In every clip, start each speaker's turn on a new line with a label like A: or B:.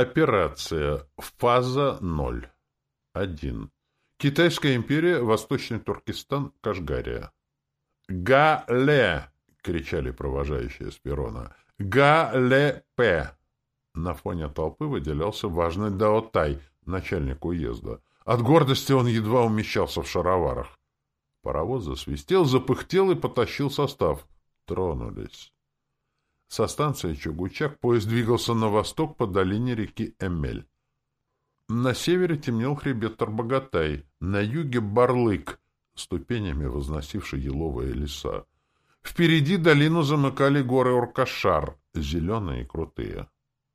A: Операция. Фаза 0. 1. Китайская империя, Восточный Туркестан, Кашгария. «Га-ле!» — кричали провожающие с перрона. «Га-ле-пе!» На фоне толпы выделялся важный Даотай, начальник уезда. От гордости он едва умещался в шароварах. Паровоз засвистел, запыхтел и потащил состав. Тронулись. Со станции Чугучак поезд двигался на восток по долине реки Эмель. На севере темнел хребет Тарбагатай, на юге — Барлык, ступенями возносивший еловые леса. Впереди долину замыкали горы Оркашар, зеленые и крутые.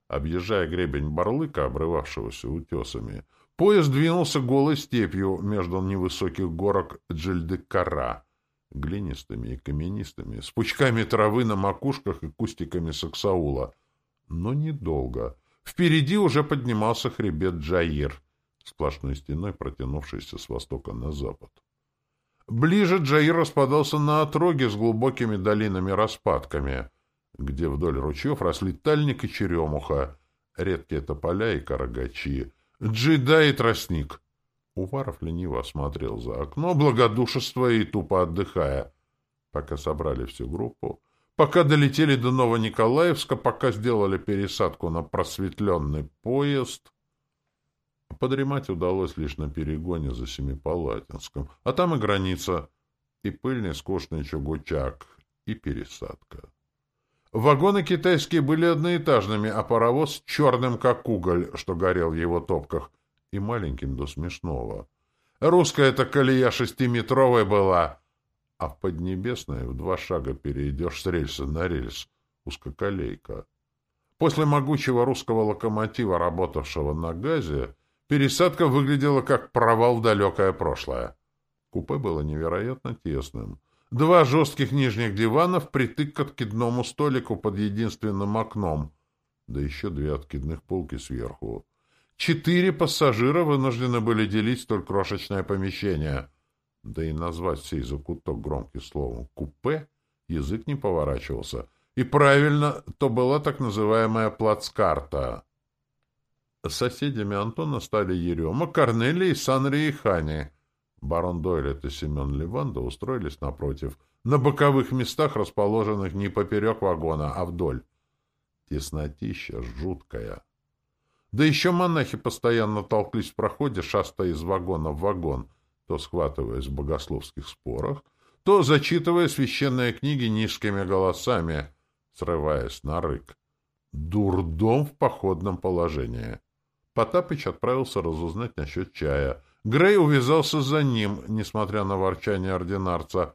A: Объезжая гребень Барлыка, обрывавшегося утесами, поезд двинулся голой степью между невысоких горок Джельдекара, глинистыми и каменистыми, с пучками травы на макушках и кустиками саксаула. Но недолго. Впереди уже поднимался хребет Джаир, сплошной стеной протянувшийся с востока на запад. Ближе Джаир распадался на отроги с глубокими долинами-распадками, где вдоль ручьев росли тальник и черемуха, редкие тополя и карагачи, джида и тростник. Уваров лениво осмотрел за окно, благодушествуя и тупо отдыхая. Пока собрали всю группу, пока долетели до Новониколаевска, пока сделали пересадку на просветленный поезд, подремать удалось лишь на перегоне за Семипалатинском, а там и граница, и пыльный скучный чугучак, и пересадка. Вагоны китайские были одноэтажными, а паровоз черным, как уголь, что горел в его топках — и маленьким до смешного. Русская эта колея шестиметровая была, а в Поднебесной в два шага перейдешь с рельса на рельс, узкоколейка. После могучего русского локомотива, работавшего на газе, пересадка выглядела как провал в далекое прошлое. Купе было невероятно тесным. Два жестких нижних дивана впритык к откидному столику под единственным окном, да еще две откидных полки сверху. Четыре пассажира вынуждены были делить столь крошечное помещение. Да и назвать сей закуток громким словом «купе» язык не поворачивался. И правильно, то была так называемая плацкарта. Соседями Антона стали Ерема, Корнелий и Санри и Хани. Барон Дойлет и Семен Леванда устроились напротив, на боковых местах, расположенных не поперек вагона, а вдоль. Теснотища жуткая. Да еще монахи постоянно толклись в проходе, шастая из вагона в вагон, то схватываясь в богословских спорах, то зачитывая священные книги низкими голосами, срываясь на рык. Дурдом в походном положении. Потапыч отправился разузнать насчет чая. Грей увязался за ним, несмотря на ворчание ординарца,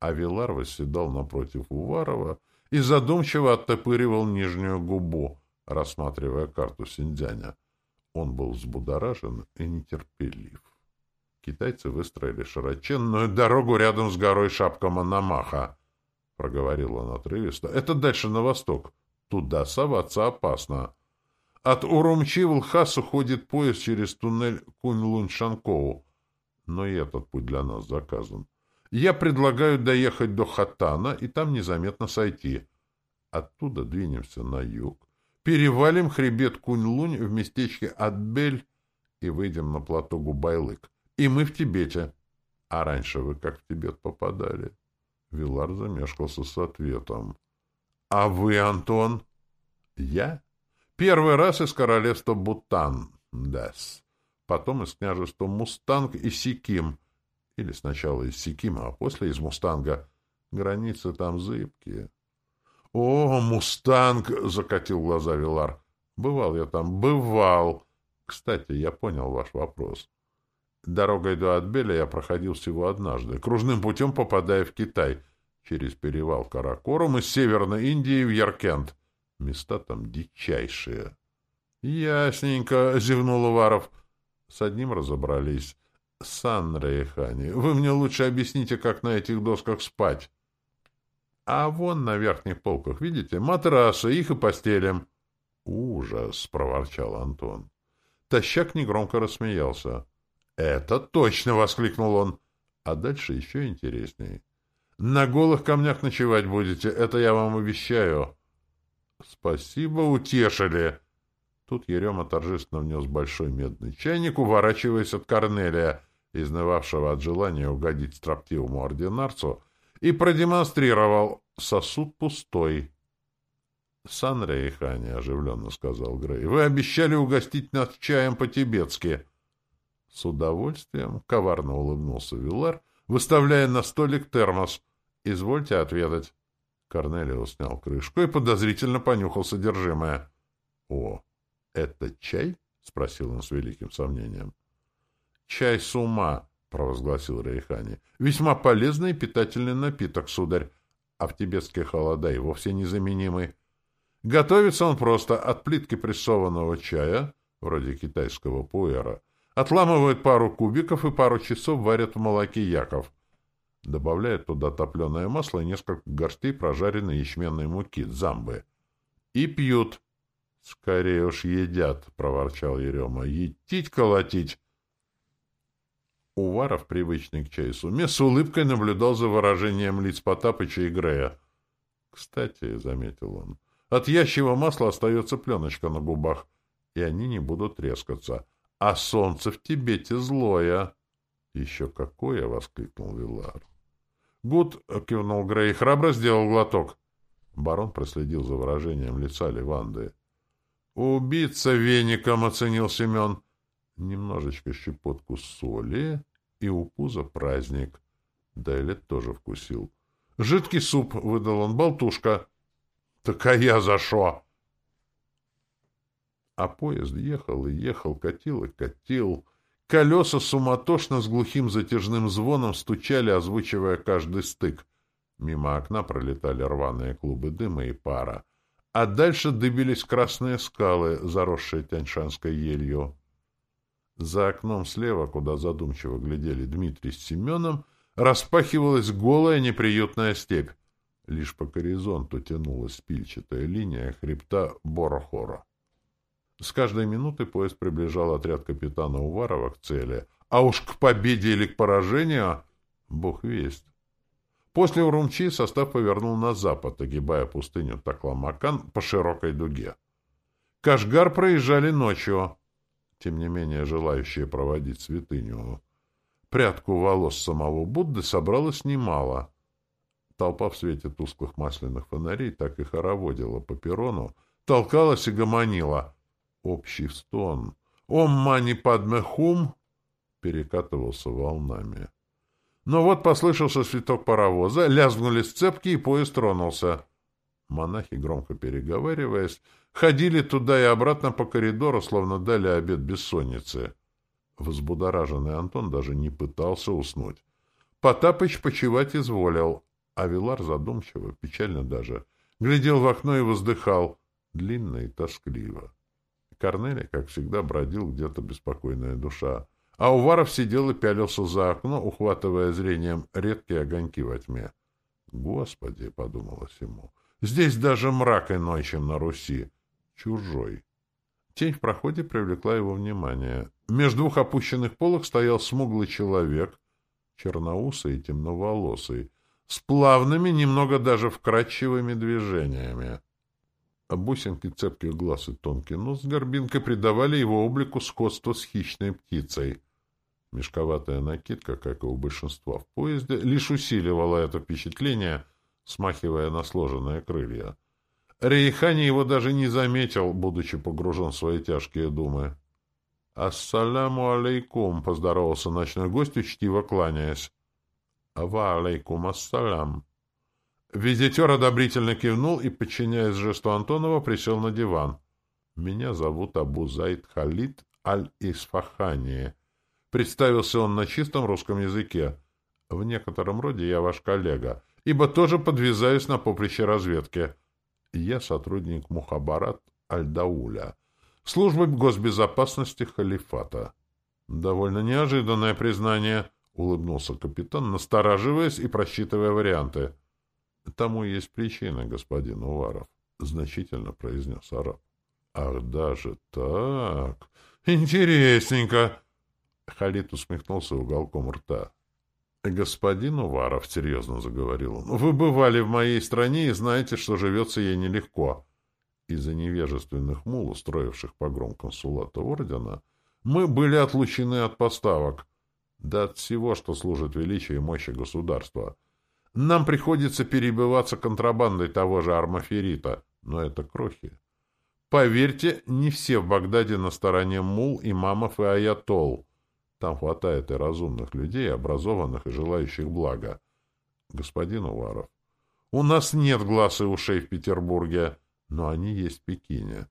A: а Вилар восседал напротив Уварова и задумчиво оттопыривал нижнюю губу — рассматривая карту Синдзяня. Он был взбудоражен и нетерпелив. Китайцы выстроили широченную дорогу рядом с горой шапка Мономаха. Проговорил он отрывисто. Это дальше на восток. Туда соваться опасно. От Урумчи в Лхас уходит поезд через туннель Кунь-Лунь-Шанкоу. Но и этот путь для нас заказан. Я предлагаю доехать до Хатана и там незаметно сойти. Оттуда двинемся на юг, перевалим хребет Кунь-Лунь в местечке Адбель и выйдем на плато Губайлык. И мы в Тибете. А раньше вы как в Тибет попадали? Вилар замешкался с ответом. — А вы, Антон? — Я? Первый раз из королевства Бутан, дас. Потом из княжества Мустанг и Сиким. Или сначала из Сикима, а после из Мустанга. Границы там зыбкие. «О, мустанг!» — закатил глаза Вилар. «Бывал я там, бывал!» «Кстати, я понял ваш вопрос. Дорогой до Адбеля я проходил всего однажды, кружным путем попадая в Китай, через перевал Каракорум из Северной Индии в Яркент. Места там дичайшие». «Ясненько!» — зевнул Уваров. «С одним разобрались. Сан Рейхани, вы мне лучше объясните, как на этих досках спать». А вон на верхних полках, видите, матрасы, их и постелим. Ужас, проворчал Антон. Тащак негромко рассмеялся. Это точно, воскликнул он. А дальше еще интереснее. На голых камнях ночевать будете, это я вам обещаю. Спасибо, утешили. Тут Ерема торжественно внес большой медный чайник, уворачиваясь от Корнелия, изнывавшего от желания угодить строптивому ординарцу, и продемонстрировал сосуд пустой. — Сан Рейхани, — оживленно сказал Грей, — вы обещали угостить нас чаем по-тибетски. — С удовольствием, — коварно улыбнулся Виллар, выставляя на столик термос. — Извольте отведать. Корнелиус снял крышку и подозрительно понюхал содержимое. — О, это чай? — спросил он с великим сомнением. — Чай с ума, — провозгласил Рейхани. — Весьма полезный и питательный напиток, сударь, а в тибетские холода и вовсе незаменимый. Готовится он просто от плитки прессованного чая, вроде китайского пуэра, отламывают пару кубиков и пару часов варят в молоке яков. Добавляют туда топленое масло и несколько горстей прожаренной ячменной муки, замбы. И пьют. — Скорее уж едят, — проворчал Ерема. — Етить колотить. Уваров, привычный к чаю суме, с улыбкой наблюдал за выражением лиц Потапыча и Грея. — Кстати, — заметил он, от ящего масла остается пленочка на губах, и они не будут трескаться. А солнце в Тибете злое. — Еще какое! — воскликнул Вилар. — Гуд! — кивнул Грей, храбро сделал глоток. Барон проследил за выражением лица Леванды. — Убийца веником! — оценил Семен. Немножечко щепотку соли, и у пуза праздник. Дайлет тоже вкусил. — Жидкий суп! — выдал он. — Болтушка! — так а я за шо? А поезд ехал и ехал, катил и катил. Колеса суматошно с глухим затяжным звоном стучали, озвучивая каждый стык. Мимо окна пролетали рваные клубы дыма и пара. А дальше дыбились красные скалы, заросшие тяньшанской елью. За окном слева, куда задумчиво глядели Дмитрий с Семеном, распахивалась голая неприютная степь. Лишь по горизонту тянулась спильчатая линия хребта Борохора. С каждой минуты поезд приближал отряд капитана Уварова к цели, а уж к победе или к поражению — бог весть. После Урумчи состав повернул на запад, огибая пустыню Такламакан по широкой дуге. Кашгар проезжали ночью. Тем не менее, желающие проводить святыню прядку волос самого Будды собралось немало — Толпа в свете тусклых масляных фонарей так и хороводила по перрону, толкалась и гомонила. Общий стон «Ом мани падме хум» перекатывался волнами. Но вот послышался свиток паровоза, лязгнули сцепки, и поезд тронулся. Монахи, громко переговариваясь, ходили туда и обратно по коридору, словно дали обед бессонницы. Взбудораженный Антон даже не пытался уснуть. Потапыч почевать изволил, Авилар задумчиво, печально даже, глядел в окно и воздыхал, длинно и тоскливо. Корнелия, как всегда, бродил где-то беспокойная душа, а Уваров сидел и пялился за окно, ухватывая зрением редкие огоньки во тьме. «Господи!» — подумалось ему. «Здесь даже мрак иной, чем на Руси. Чужой». Тень в проходе привлекла его внимание. Между двух опущенных полок стоял смуглый человек, черноусый и темноволосый, с плавными, немного даже вкрадчивыми движениями. А бусинки цепких глаз и тонкий нос с горбинкой придавали его облику сходство с хищной птицей. Мешковатая накидка, как и у большинства в поезде, лишь усиливала это впечатление, смахивая на сложенные крылья. Рейхани его даже не заметил, будучи погружен в свои тяжкие думы. «Ассаляму алейкум!» — поздоровался ночной гость, учтиво кланяясь. «Ва алейкум ассалям». Визитер одобрительно кивнул и, подчиняясь жесту Антонова, присел на диван. «Меня зовут Абу Зайд Халид Аль-Исфахани». Представился он на чистом русском языке. «В некотором роде я ваш коллега, ибо тоже подвязаюсь на поприще разведки. Я сотрудник Мухабарат Аль-Дауля, службы госбезопасности халифата». Довольно неожиданное признание —— улыбнулся капитан, настораживаясь и просчитывая варианты. — Тому есть причина, господин Уваров, — значительно произнес араб. — Ах, даже так? Интересненько! Халид усмехнулся уголком рта. — Господин Уваров, — серьезно заговорил вы бывали в моей стране и знаете, что живется ей нелегко. Из-за невежественных мул, устроивших погром консулата ордена, мы были отлучены от поставок, да от всего, что служит величию и мощи государства. Нам приходится перебиваться контрабандой того же армаферита, но это крохи. Поверьте, не все в Багдаде на стороне мул, имамов и аятол. Там хватает и разумных людей, образованных и желающих блага. Господин Уваров, у нас нет глаз и ушей в Петербурге, но они есть в Пекине.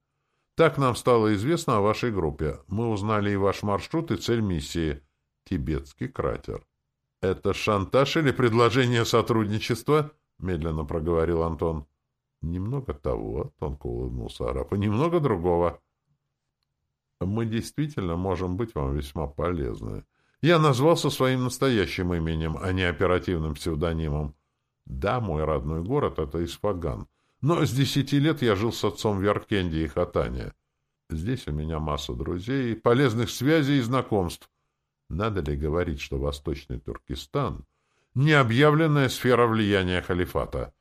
A: Так нам стало известно о вашей группе. Мы узнали и ваш маршрут, и цель миссии — Тибетский кратер. — Это шантаж или предложение сотрудничества? — медленно проговорил Антон. — Немного того, — тонко улыбнулся араб, — немного другого. — Мы действительно можем быть вам весьма полезны. Я назвался своим настоящим именем, а не оперативным псевдонимом. Да, мой родной город — это Исфаган. Но с десяти лет я жил с отцом в Яркенде и Хатане. Здесь у меня масса друзей, полезных связей и знакомств. Надо ли говорить, что Восточный Туркестан — необъявленная сфера влияния халифата?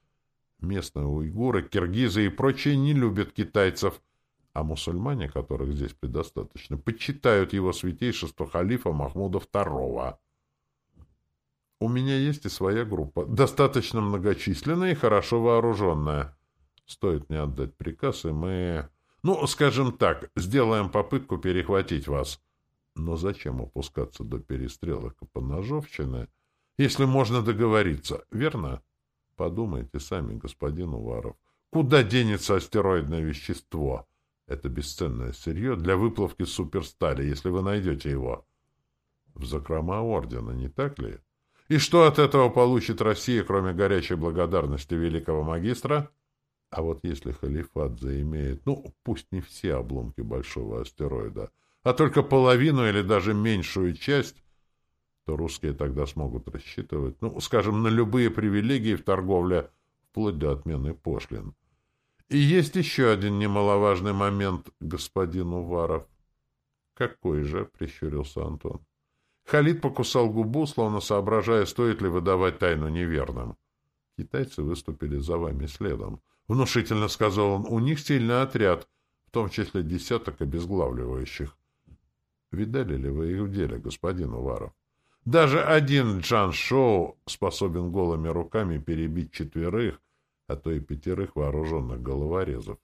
A: Местные уйгуры, киргизы и прочие не любят китайцев, а мусульмане, которых здесь предостаточно, почитают его святейшество халифа Махмуда II. У меня есть и своя группа, достаточно многочисленная и хорошо вооруженная. Стоит мне отдать приказ, и мы... Ну, скажем так, сделаем попытку перехватить вас. Но зачем опускаться до перестрелок и поножовщины, если можно договориться, верно? Подумайте сами, господин Уваров. Куда денется астероидное вещество? Это бесценное сырье для выплавки суперстали, если вы найдете его. В закрома ордена, не так ли? И что от этого получит Россия, кроме горячей благодарности великого магистра? А вот если халифат заимеет, ну, пусть не все обломки большого астероида, а только половину или даже меньшую часть, то русские тогда смогут рассчитывать, ну, скажем, на любые привилегии в торговле, вплоть до отмены пошлин. И есть еще один немаловажный момент, господин Уваров. — Какой же? — прищурился Антон. Халид покусал губу, словно соображая, стоит ли выдавать тайну неверным. Китайцы выступили за вами следом. — внушительно сказал он, — у них сильный отряд, в том числе десяток обезглавливающих. Видали ли вы их в деле, господин Уваров? Даже один Джан Шоу способен голыми руками перебить четверых, а то и пятерых вооруженных головорезов.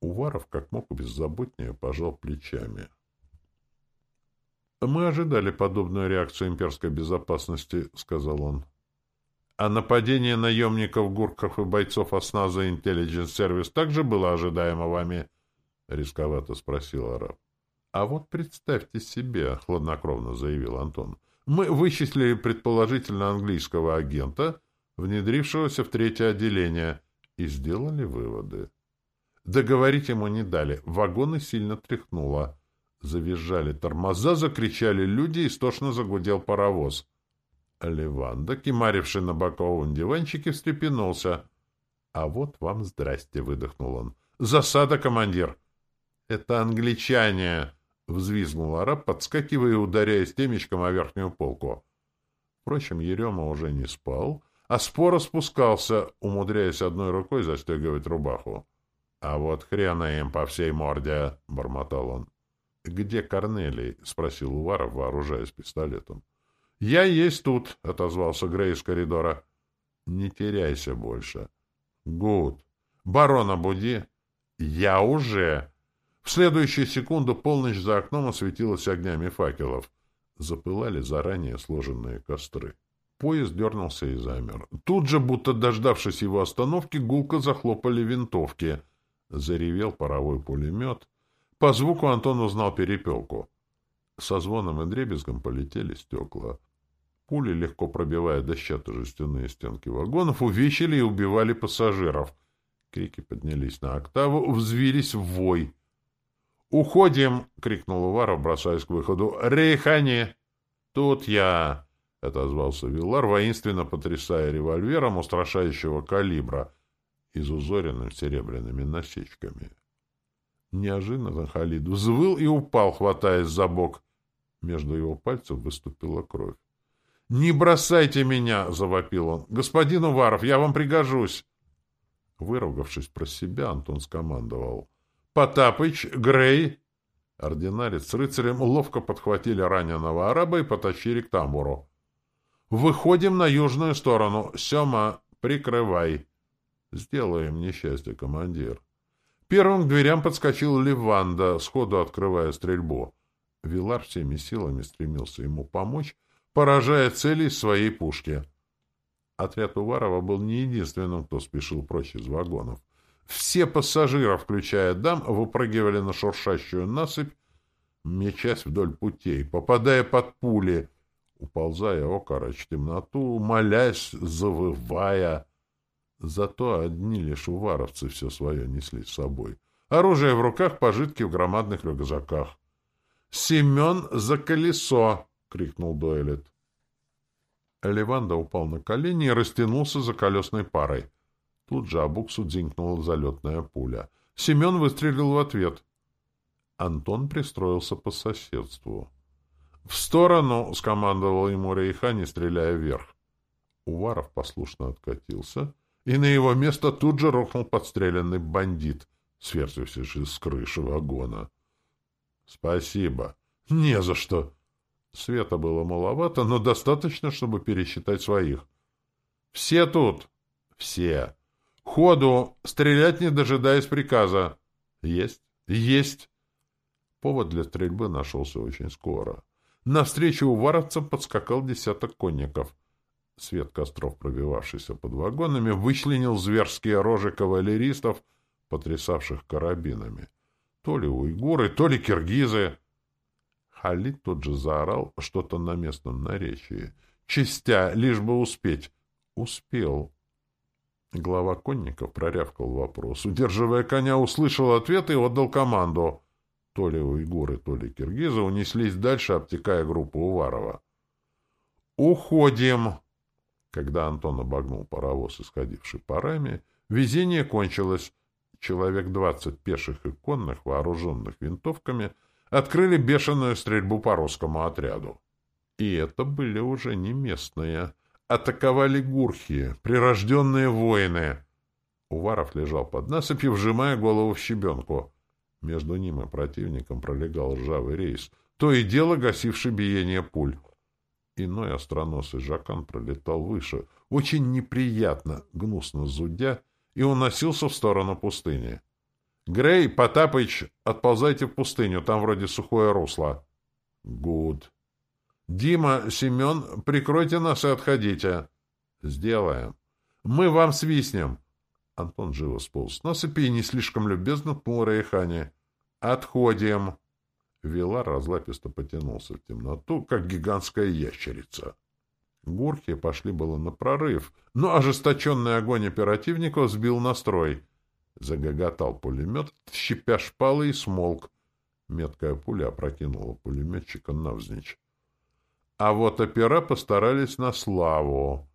A: Уваров как мог беззаботнее пожал плечами. «Мы ожидали подобную реакцию имперской безопасности», — сказал он. А нападение наемников, гурков и бойцов осназа Intelligence Service также было ожидаемо вами? — рисковато спросил араб. — А вот представьте себе, — хладнокровно заявил Антон, — мы вычислили предположительно английского агента, внедрившегося в третье отделение, и сделали выводы. Договорить ему не дали, вагоны сильно тряхнуло. Завизжали тормоза, закричали люди, истошно загудел паровоз — Леванда, кимаривший на боковом диванчике, встрепенулся. — А вот вам здрасте, — выдохнул он. — Засада, командир! — Это англичане! — взвизгнул араб, подскакивая и ударяя темечком о верхнюю полку. Впрочем, Ерема уже не спал, а споро спускался, умудряясь одной рукой застегивать рубаху. — А вот хрена им по всей морде! — бормотал он. — Где Корнелий? — спросил Уваров, вооружаясь пистолетом. — «Я есть тут», — отозвался Грей из коридора. «Не теряйся больше». «Гуд. Барона буди». «Я уже». В следующую секунду полночь за окном осветилась огнями факелов. Запылали заранее сложенные костры. Поезд дернулся и замер. Тут же, будто дождавшись его остановки, гулко захлопали винтовки. Заревел паровой пулемет. По звуку Антон узнал перепелку. Со звоном и дребезгом полетели стекла. Пули, легко пробивая дощатые жестяные стенки вагонов, увечили и убивали пассажиров. Крики поднялись на октаву, взвились в вой. «Уходим!» — крикнул Уваров, бросаясь к выходу. «Рейхани!» «Тут я!» — отозвался Виллар, воинственно потрясая револьвером устрашающего калибра, изузоренным серебряными насечками. Неожиданно Халид взвыл и упал, хватаясь за бок. Между его пальцев выступила кровь. «Не бросайте меня!» — завопил он. «Господин Уваров, я вам пригожусь!» Выругавшись про себя, Антон скомандовал. «Потапыч, Грей!» Ординарец с рыцарем ловко подхватили раненого араба и потащили к тамбуру. «Выходим на южную сторону. Сема, прикрывай!» «Сделаем несчастье, командир!» Первым к дверям подскочил Ливанда, сходу открывая стрельбу. Вилар всеми силами стремился ему помочь, поражая цели своей пушки. Отряд Уварова был не единственным, кто спешил прочь из вагонов. Все пассажиры, включая дам, выпрыгивали на шуршащую насыпь, мечась вдоль путей, попадая под пули, уползая окороч в темноту, молясь, завывая. Зато одни лишь уваровцы все свое несли с собой. Оружие в руках, пожитки в громадных рюкзаках. «Семен за колесо!» — крикнул Дуэлет. Леванда упал на колени и растянулся за колесной парой. Тут же Абуксу дзинкнула залетная пуля. Семен выстрелил в ответ. Антон пристроился по соседству. «В сторону!» — скомандовал ему Рейхани, стреляя вверх. Уваров послушно откатился, и на его место тут же рухнул подстреленный бандит, сверзившись с крыши вагона. «Спасибо!» «Не за что!» Света было маловато, но достаточно, чтобы пересчитать своих. «Все тут?» «Все!» «Ходу! Стрелять, не дожидаясь приказа!» «Есть! Есть!» Повод для стрельбы нашелся очень скоро. Навстречу уваровцам подскакал десяток конников. Свет костров, пробивавшийся под вагонами, вычленил зверские рожи кавалеристов, потрясавших карабинами. То ли уйгуры, то ли киргизы. Халид тут же заорал что-то на местном наречии. Чистя, лишь бы успеть. Успел. Глава конников прорявкал вопрос. Удерживая коня, услышал ответ и отдал команду. То ли уйгуры, то ли киргизы унеслись дальше, обтекая группу Уварова. «Уходим!» Когда Антон обогнул паровоз, исходивший парами, везение кончилось. Человек двадцать пеших и конных, вооруженных винтовками, открыли бешеную стрельбу по русскому отряду. И это были уже не местные. Атаковали гурхи, прирожденные воины. Уваров лежал под насыпью, вжимая голову в щебенку. Между ним и противником пролегал ржавый рейс, то и дело гасивший биение пуль. Иной остроносый жакан пролетал выше, очень неприятно, гнусно зудя, и уносился в сторону пустыни. — Грей, Потапыч, отползайте в пустыню, там вроде сухое русло. — Гуд. — Дима, Семен, прикройте нас и отходите. — Сделаем. — Мы вам свистнем. Антон живо сполз с насыпи и не слишком любезно пнул Рейхани. — Отходим. Вилар разлаписто потянулся в темноту, как гигантская ящерица. Гурки пошли было на прорыв, но ожесточенный огонь оперативников сбил настрой. Загоготал пулемет, щипя шпалы и смолк. Меткая пуля опрокинула пулеметчика навзничь. А вот опера постарались на славу.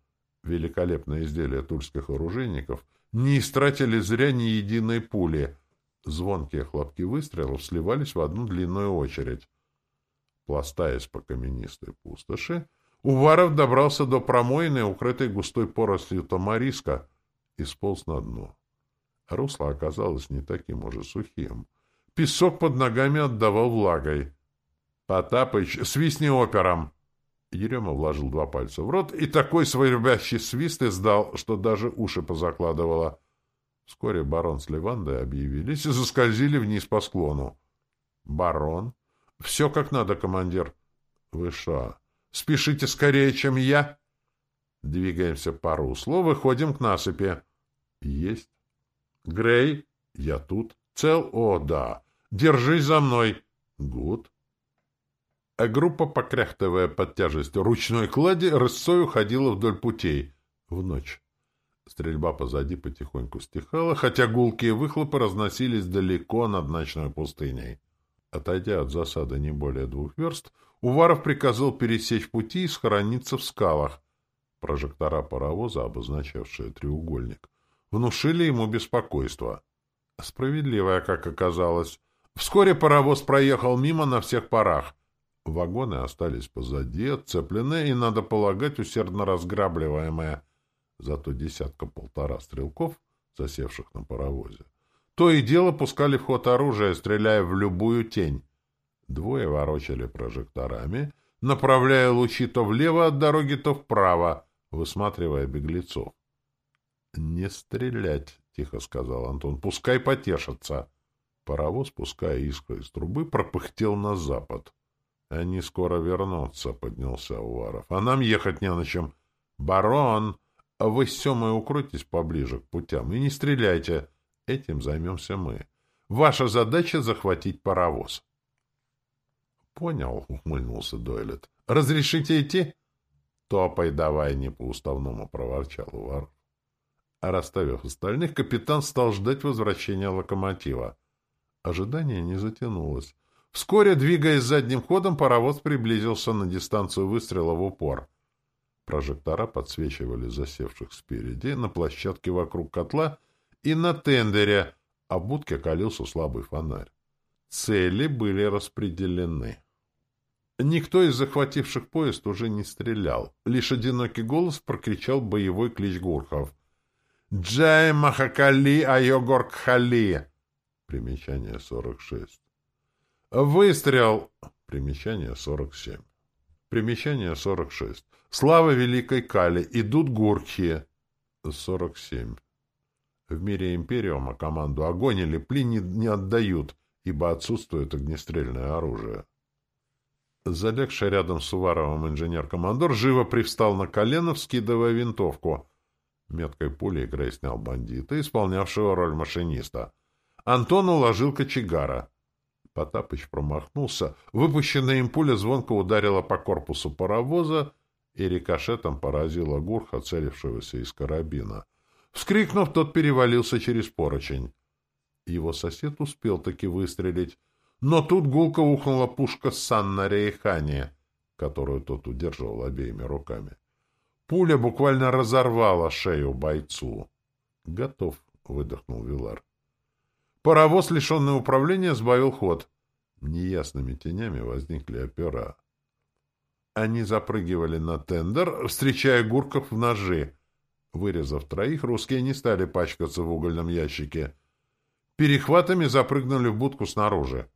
A: Великолепное изделие тульских оружейников не истратили зря ни единой пули. Звонкие хлопки выстрелов сливались в одну длинную очередь. Пластаясь по каменистой пустоши, Уваров добрался до промоины, укрытой густой порослью тамариска, и сполз на дно. Русло оказалось не таким уже сухим. Песок под ногами отдавал влагой. «Потапыч, свистни опером!» Ерема вложил два пальца в рот и такой свой свист издал, что даже уши позакладывало. Вскоре барон с Левандой объявились и заскользили вниз по склону. «Барон? Все как надо, командир». «Вы шо, спешите скорее, чем я?» «Двигаемся по руслу, выходим к насыпи». «Есть». «Грей, я тут. Цел? О, да. Держись за мной». «Гуд». А группа, покряхтывая под тяжестью ручной клади, рысцой уходила вдоль путей. В ночь. Стрельба позади потихоньку стихала, хотя гулкие выхлопы разносились далеко над ночной пустыней. Отойдя от засады не более двух верст, Уваров приказал пересечь пути и схорониться в скалах. Прожектора паровоза, обозначавшие треугольник, внушили ему беспокойство. Справедливое, как оказалось. Вскоре паровоз проехал мимо на всех парах. Вагоны остались позади, отцепленные и, надо полагать, усердно разграбливаемые. Зато десятка-полтора стрелков засевших на паровозе. То и дело пускали в ход оружие, стреляя в любую тень. Двое ворочали прожекторами, направляя лучи то влево от дороги, то вправо, высматривая беглецов. — Не стрелять, — тихо сказал Антон, — пускай потешатся. Паровоз, пуская искры из трубы, пропыхтел на запад. — Они скоро вернутся, — поднялся Уваров. — А нам ехать не на чем. — Барон, вы с Семой укройтесь поближе к путям и не стреляйте. Этим займемся мы. Ваша задача — захватить паровоз. — Понял, — ухмыльнулся Дойлет. — Разрешите идти? — Топай давай, не по-уставному, — проворчал Уваров. Расставив остальных, капитан стал ждать возвращения локомотива. Ожидание не затянулось. Вскоре, двигаясь задним ходом, паровоз приблизился на дистанцию выстрела в упор. Прожектора подсвечивали засевших спереди, на площадке вокруг котла и на тендере, а в будке калился слабый фонарь. Цели были распределены. Никто из захвативших поезд уже не стрелял. Лишь одинокий голос прокричал боевой клич Гурхов. «Джай Махакали Айогоркхали!» Примечание 46. Выстрел! Примечание 47. Примечание 46. Слава Великой Кали! Идут Гуркхи! 47. В мире Империума команду огонь или плин не, не отдают, ибо отсутствует огнестрельное оружие. Залегший рядом с Уваровым инженер-командор живо привстал на колено, вскидывая винтовку. Меткой пулей Грей снял бандита, исполнявшего роль машиниста. Антон уложил кочегара. Потапыч промахнулся. Выпущенная им пуля звонко ударила по корпусу паровоза и рикошетом поразила Гурха, целившегося из карабина. Вскрикнув, тот перевалился через поручень. Его сосед успел таки выстрелить, но тут гулко ухнула пушка Санна Рейхани, которую тот удерживал обеими руками. Пуля буквально разорвала шею бойцу. «Готов», — выдохнул Вилар. Паровоз, лишенный управления, сбавил ход. Неясными тенями возникли опера. Они запрыгивали на тендер, встречая гурков в ножи. Вырезав троих, русские не стали пачкаться в угольном ящике. Перехватами запрыгнули в будку снаружи.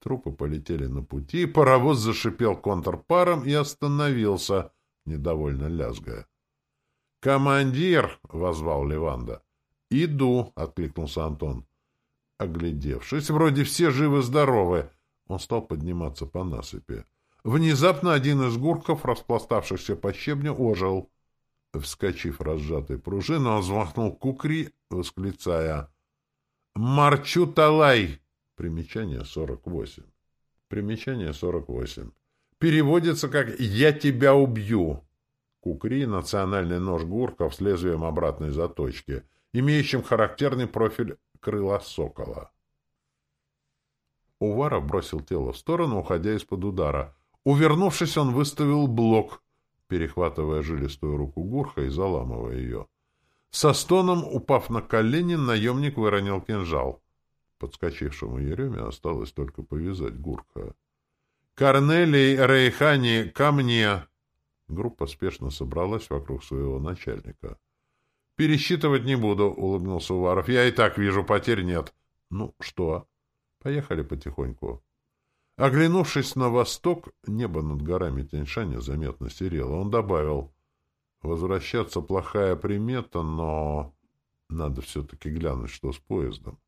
A: Трупы полетели на пути, паровоз зашипел контрпаром и остановился — недовольно лязгая. «Командир!» — возвал Леванда. «Иду!» — откликнулся Антон. Оглядевшись, вроде все живы-здоровы, он стал подниматься по насыпи. Внезапно один из гурков, распластавшихся по щебню, ожил. Вскочив разжатой пружиной, он взмахнул кукри, восклицая «Марчу Талай!» Примечание 48. Примечание 48 переводится как «я тебя убью». Кукри — национальный нож гурков с лезвием обратной заточки, имеющим характерный профиль крыла сокола. Уваров бросил тело в сторону, уходя из-под удара. Увернувшись, он выставил блок, перехватывая жилистую руку Гурха и заламывая ее. Со стоном, упав на колени, наемник выронил кинжал. Подскочившему Ереме осталось только повязать Гурха. «Корнелий Рейхани, ко мне!» Группа спешно собралась вокруг своего начальника. «Пересчитывать не буду», — улыбнулся Уваров. «Я и так вижу, потерь нет». «Ну, что?» «Поехали потихоньку». Оглянувшись на восток, небо над горами Тяньшаня заметно серело. Он добавил, «Возвращаться плохая примета, но надо все-таки глянуть, что с поездом».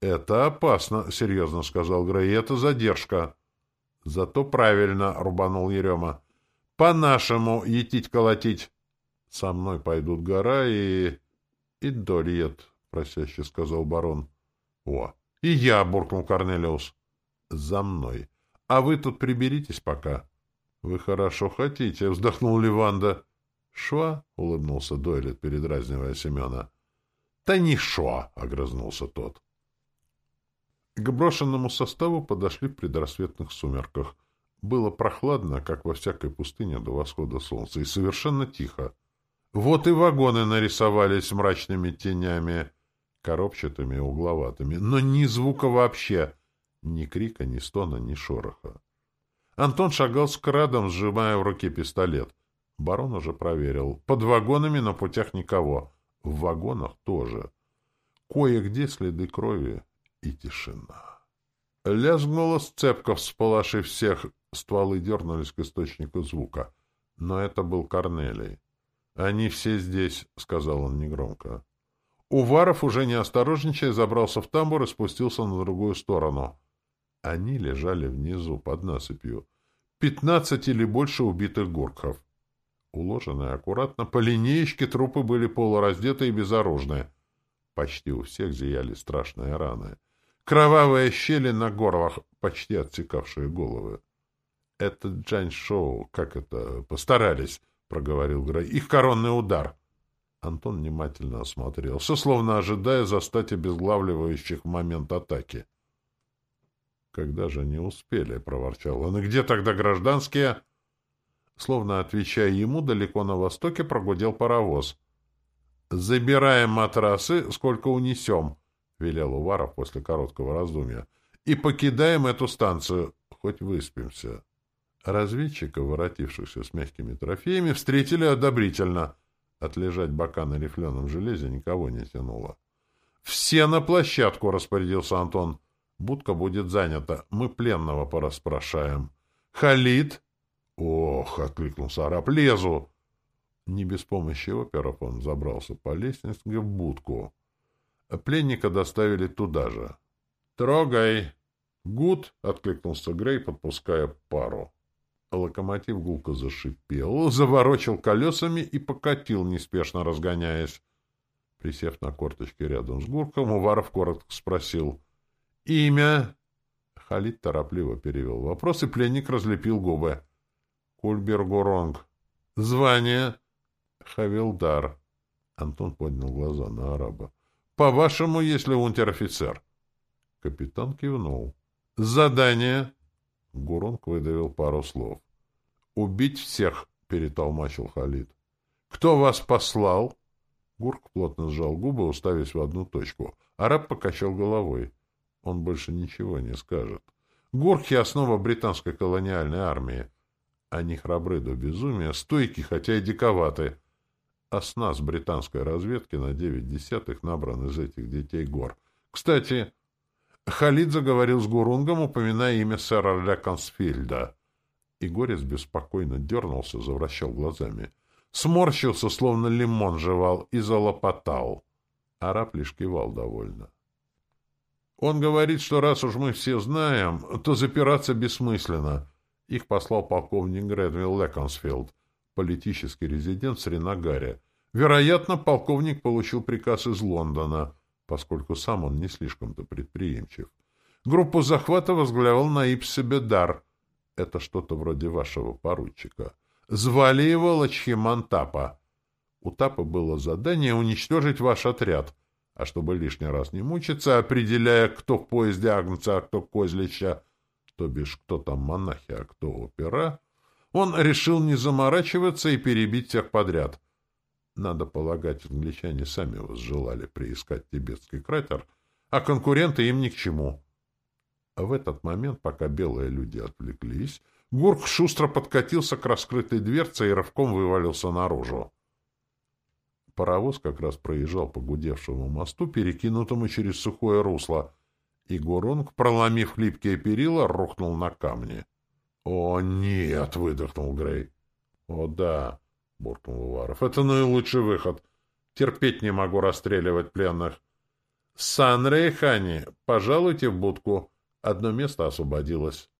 A: «Это опасно», — серьезно сказал Грей. «Это задержка». Зато правильно, — рубанул Ерема. По-нашему етить-колотить. Со мной пойдут гора и... и Дольет, — просяще сказал барон. О, и я, — буркнул Корнелиус. За мной. А вы тут приберитесь пока. Вы хорошо хотите, — вздохнул Ливанда. Шо? — улыбнулся Дойлет, передразнивая Семена. — Да не шо, — огрызнулся тот. К брошенному составу подошли в предрассветных сумерках. Было прохладно, как во всякой пустыне до восхода солнца, и совершенно тихо. Вот и вагоны нарисовались мрачными тенями, коробчатыми угловатыми, но ни звука вообще, ни крика, ни стона, ни шороха. Антон шагал с крадом, сжимая в руке пистолет. Барон уже проверил. Под вагонами на путях никого. В вагонах тоже. Кое-где следы крови и тишина. Лязгнула сцепка, всполошив всех, стволы дернулись к источнику звука. Но это был Корнелий. «Они все здесь», — сказал он негромко. Уваров, уже не осторожничая, забрался в тамбур и спустился на другую сторону. Они лежали внизу, под насыпью. Пятнадцать или больше убитых гурков. Уложенные аккуратно, по линеечке трупы были полураздеты и безоружные. Почти у всех зияли страшные раны. Кровавые щели на горлах, почти отсекавшие головы. — Это Джань Шоу, как это, постарались, — проговорил Грей. — Их коронный удар. Антон внимательно осмотрелся, словно ожидая застать обезглавливающих в момент атаки. — когда же не успели, — проворчал он. — И где тогда гражданские? Словно отвечая ему, далеко на востоке прогудел паровоз. — Забираем матрасы, сколько унесем, — велел Уваров после короткого раздумья. — И покидаем эту станцию, хоть выспимся. Разведчиков, воротившихся с мягкими трофеями, встретили одобрительно. Отлежать бока на рифленом железе никого не тянуло. — Все на площадку, — распорядился Антон. — Будка будет занята. Мы пленного порасспрашаем. Халид? Ох, откликнулся араб. Лезу. Не без помощи оперов он забрался по лестнице в будку. Пленника доставили туда же. Трогай. Гуд, откликнулся Грей, подпуская пару. Локомотив гулко зашипел, заворочил колесами и покатил, неспешно разгоняясь. Присев на корточки рядом с Гурком, Уваров коротко спросил — «Имя?» Халид торопливо перевел вопрос, и пленник разлепил губы. «Кульбер Гуронг». «Звание?» «Хавилдар». Антон поднял глаза на араба. «По-вашему, если унтер-офицер?» Капитан кивнул. «Задание?» Гуронг выдавил пару слов. «Убить всех!» — перетолмачил Халид. «Кто вас послал?» Гурк плотно сжал губы, уставясь в одну точку. Араб покачал головой он больше ничего не скажет. Горхи — основа британской колониальной армии. Они храбры до безумия, стойки, хотя и диковаты. А с нас британской разведки на девять десятых набран из этих детей гор. Кстати, Халид заговорил с Гурунгом, упоминая имя сэра Леконсфильда. И горец беспокойно дернулся, завращал глазами. Сморщился, словно лимон жевал, и залопотал. Араб лишь кивал довольно. Он говорит, что раз уж мы все знаем, то запираться бессмысленно. Их послал полковник Гредвилл Леконсфилд, политический резидент Сринагаре. Вероятно, полковник получил приказ из Лондона, поскольку сам он не слишком-то предприимчив. Группу захвата возглавил Наиб Себедар. Это что-то вроде вашего поручика. Звали его Лачхиман Тапа. У Тапа было задание уничтожить ваш отряд — а чтобы лишний раз не мучиться, определяя, кто в поезде Агнца, а кто Козлича, то бишь кто там монахи, а кто опера, он решил не заморачиваться и перебить всех подряд. Надо полагать, англичане сами возжелали приискать тибетский кратер, а конкуренты им ни к чему. А в этот момент, пока белые люди отвлеклись, Гурк шустро подкатился к раскрытой дверце и рывком вывалился наружу. Паровоз как раз проезжал по гудевшему мосту, перекинутому через сухое русло, и Гуронг, проломив хлипкие перила, рухнул на камни. — О, нет! — выдохнул Грей. — О, да! — буркнул Уваров. — Это наилучший выход. Терпеть не могу расстреливать пленных. — Сан Рейхани, пожалуйте в будку. Одно место освободилось.